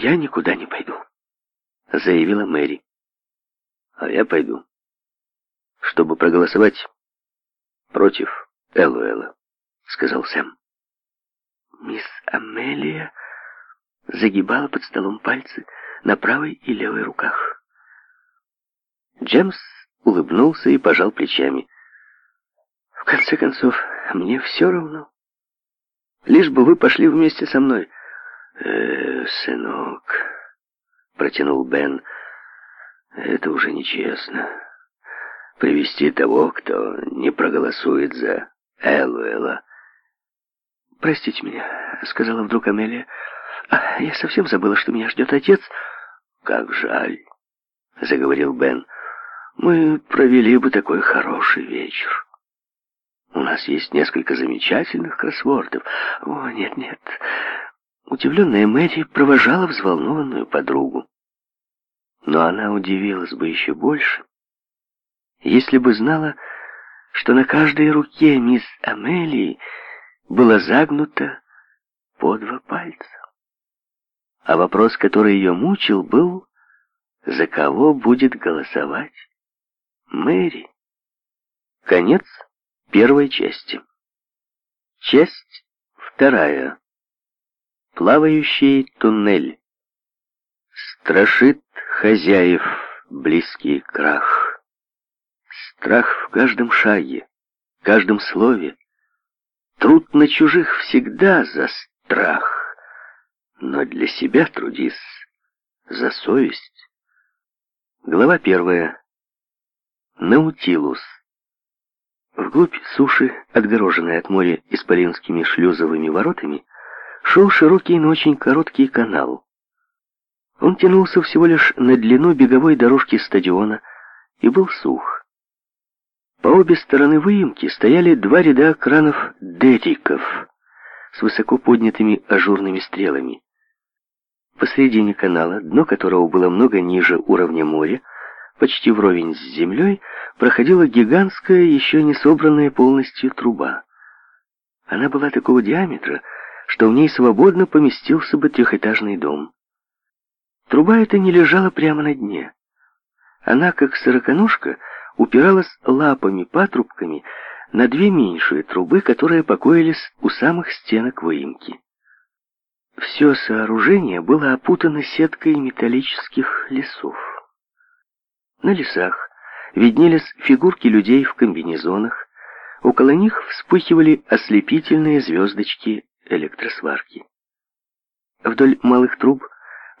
«Я никуда не пойду», — заявила Мэри. «А я пойду, чтобы проголосовать против Элуэла», — сказал Сэм. Мисс Амелия загибала под столом пальцы на правой и левой руках. Джемс улыбнулся и пожал плечами. «В конце концов, мне все равно. Лишь бы вы пошли вместе со мной». «Э, сынок», — протянул Бен, — «это уже нечестно. Привести того, кто не проголосует за Элуэла». «Простите меня», — сказала вдруг Амелия. А, «Я совсем забыла, что меня ждет отец». «Как жаль», — заговорил Бен. «Мы провели бы такой хороший вечер». У нас есть несколько замечательных кроссвордов. О, нет-нет, Удивленная Мэри провожала взволнованную подругу. Но она удивилась бы еще больше, если бы знала, что на каждой руке мисс Амелии было загнуто по два пальца. А вопрос, который ее мучил, был, за кого будет голосовать Мэри. Конец первой части. Часть вторая плавающий туннель. Страшит хозяев близкий крах. Страх в каждом шаге, каждом слове. Труд на чужих всегда за страх, но для себя трудись за совесть. Глава первая. Наутилус. Вглубь суши, отгороженной от моря исполинскими шлюзовыми воротами, шел широкий, но очень короткий канал. Он тянулся всего лишь на длину беговой дорожки стадиона и был сух. По обе стороны выемки стояли два ряда кранов дедиков с высоко поднятыми ажурными стрелами. Посредине канала, дно которого было много ниже уровня моря, почти вровень с землей, проходила гигантская, еще не собранная полностью труба. Она была такого диаметра, что в ней свободно поместился бы трехэтажный дом. Труба эта не лежала прямо на дне. Она, как сороконожка, упиралась лапами-патрубками на две меньшие трубы, которые покоились у самых стенок выемки. Все сооружение было опутано сеткой металлических лесов. На лесах виднелись фигурки людей в комбинезонах, около них вспыхивали ослепительные звездочки электросварки. Вдоль малых труб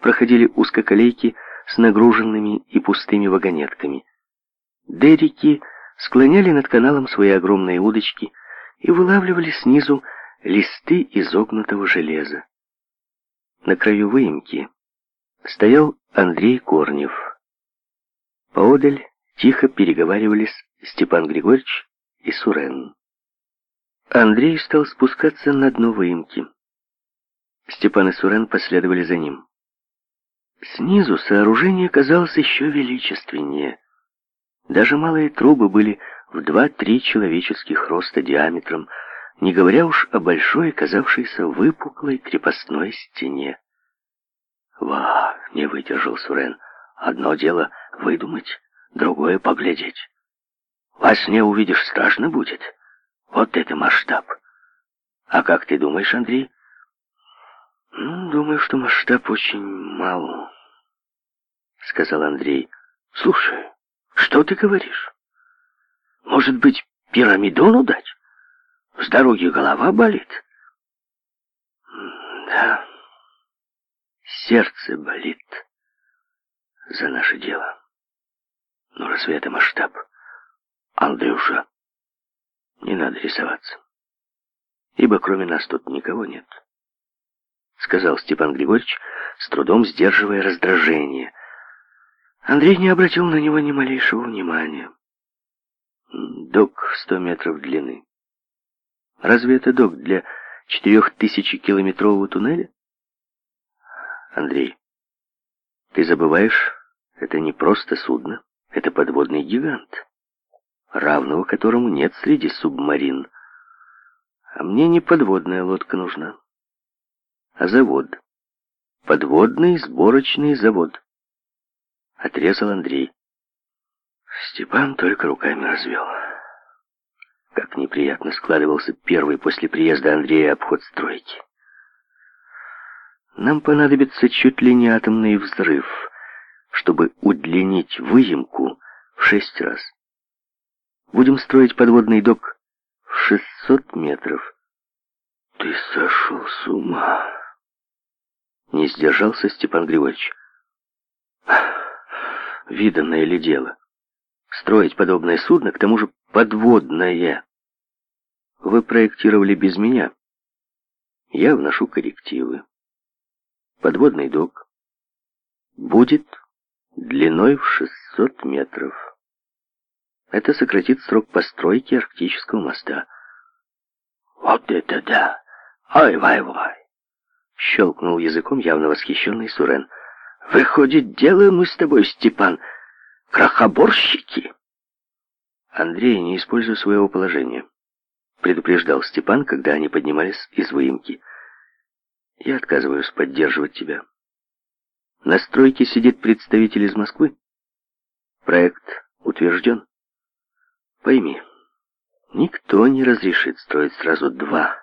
проходили узкоколейки с нагруженными и пустыми вагонетками. Дерики склоняли над каналом свои огромные удочки и вылавливали снизу листы изогнутого железа. На краю выемки стоял Андрей Корнев. Поодаль тихо переговаривались Степан Григорьевич и Сурен. Андрей стал спускаться на дно выемки. Степан и Сурен последовали за ним. Снизу сооружение казалось еще величественнее. Даже малые трубы были в два-три человеческих роста диаметром, не говоря уж о большой, казавшейся выпуклой крепостной стене. «Ва!» — не выдержал Сурен. «Одно дело выдумать, другое — поглядеть. Во сне увидишь, страшно будет, вот это масштаб. А как ты думаешь, Андрей? Ну, думаю, что масштаб очень мал, сказал Андрей. Слушай, что ты говоришь? Может быть, пирамидону дать? С дороги голова болит? Да, сердце болит за наше дело. Но разве это масштаб? Андрюша, не надо рисоваться, ибо кроме нас тут никого нет», — сказал Степан Григорьевич, с трудом сдерживая раздражение. Андрей не обратил на него ни малейшего внимания. Док в сто метров длины. Разве это док для четырехтысячекилометрового туннеля? Андрей, ты забываешь, это не просто судно, это подводный гигант равного которому нет среди субмарин. А мне не подводная лодка нужна, а завод. Подводный сборочный завод. Отрезал Андрей. Степан только руками развел. Как неприятно складывался первый после приезда Андрея обход стройки. Нам понадобится чуть ли не атомный взрыв, чтобы удлинить выемку в шесть раз. Будем строить подводный док в 600 метров. Ты сошел с ума. Не сдержался Степан Григорьевич. Виданное ли дело? Строить подобное судно, к тому же подводное. Вы проектировали без меня. Я вношу коррективы. Подводный док будет длиной в 600 метров. Это сократит срок постройки арктического моста. «Вот это да! Ай-вай-вай!» Щелкнул языком явно восхищенный Сурен. «Выходит, делаем мы с тобой, Степан, крахоборщики!» «Андрей, не используй своего положения», — предупреждал Степан, когда они поднимались из выемки. «Я отказываюсь поддерживать тебя. На стройке сидит представитель из Москвы. Проект утвержден. Пойми, никто не разрешит строить сразу два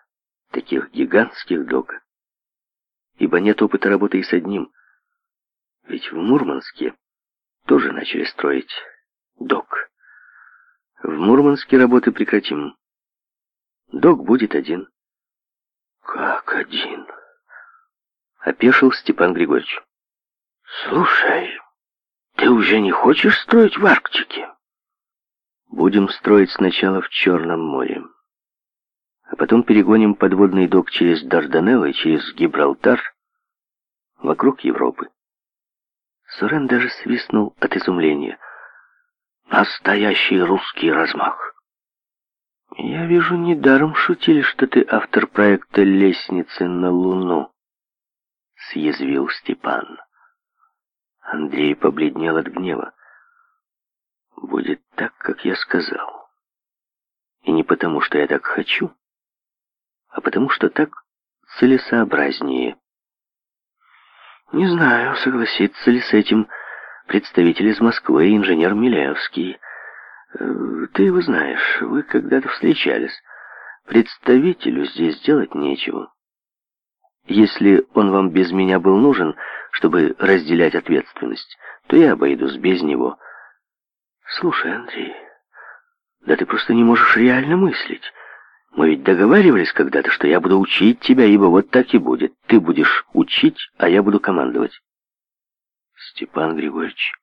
таких гигантских дога, ибо нет опыта работы и с одним. Ведь в Мурманске тоже начали строить док. В Мурманске работы прекратим. Док будет один. Как один? Опешил Степан Григорьевич. Слушай, ты уже не хочешь строить в Арктике? Будем строить сначала в Черном море, а потом перегоним подводный док через Дарданеллы, через Гибралтар, вокруг Европы. Сурен даже свистнул от изумления. Настоящий русский размах. Я вижу, недаром шутили, что ты автор проекта «Лестницы на Луну», — съязвил Степан. Андрей побледнел от гнева будет так, как я сказал. И не потому, что я так хочу, а потому, что так целесообразнее. Не знаю, согласится ли с этим представитель из Москвы, инженер Милевский. Э, ты его знаешь, вы когда-то встречались. Представителю здесь делать нечего. Если он вам без меня был нужен, чтобы разделять ответственность, то я обойдусь без него. «Слушай, Андрей, да ты просто не можешь реально мыслить. Мы ведь договаривались когда-то, что я буду учить тебя, ибо вот так и будет. Ты будешь учить, а я буду командовать». «Степан Григорьевич,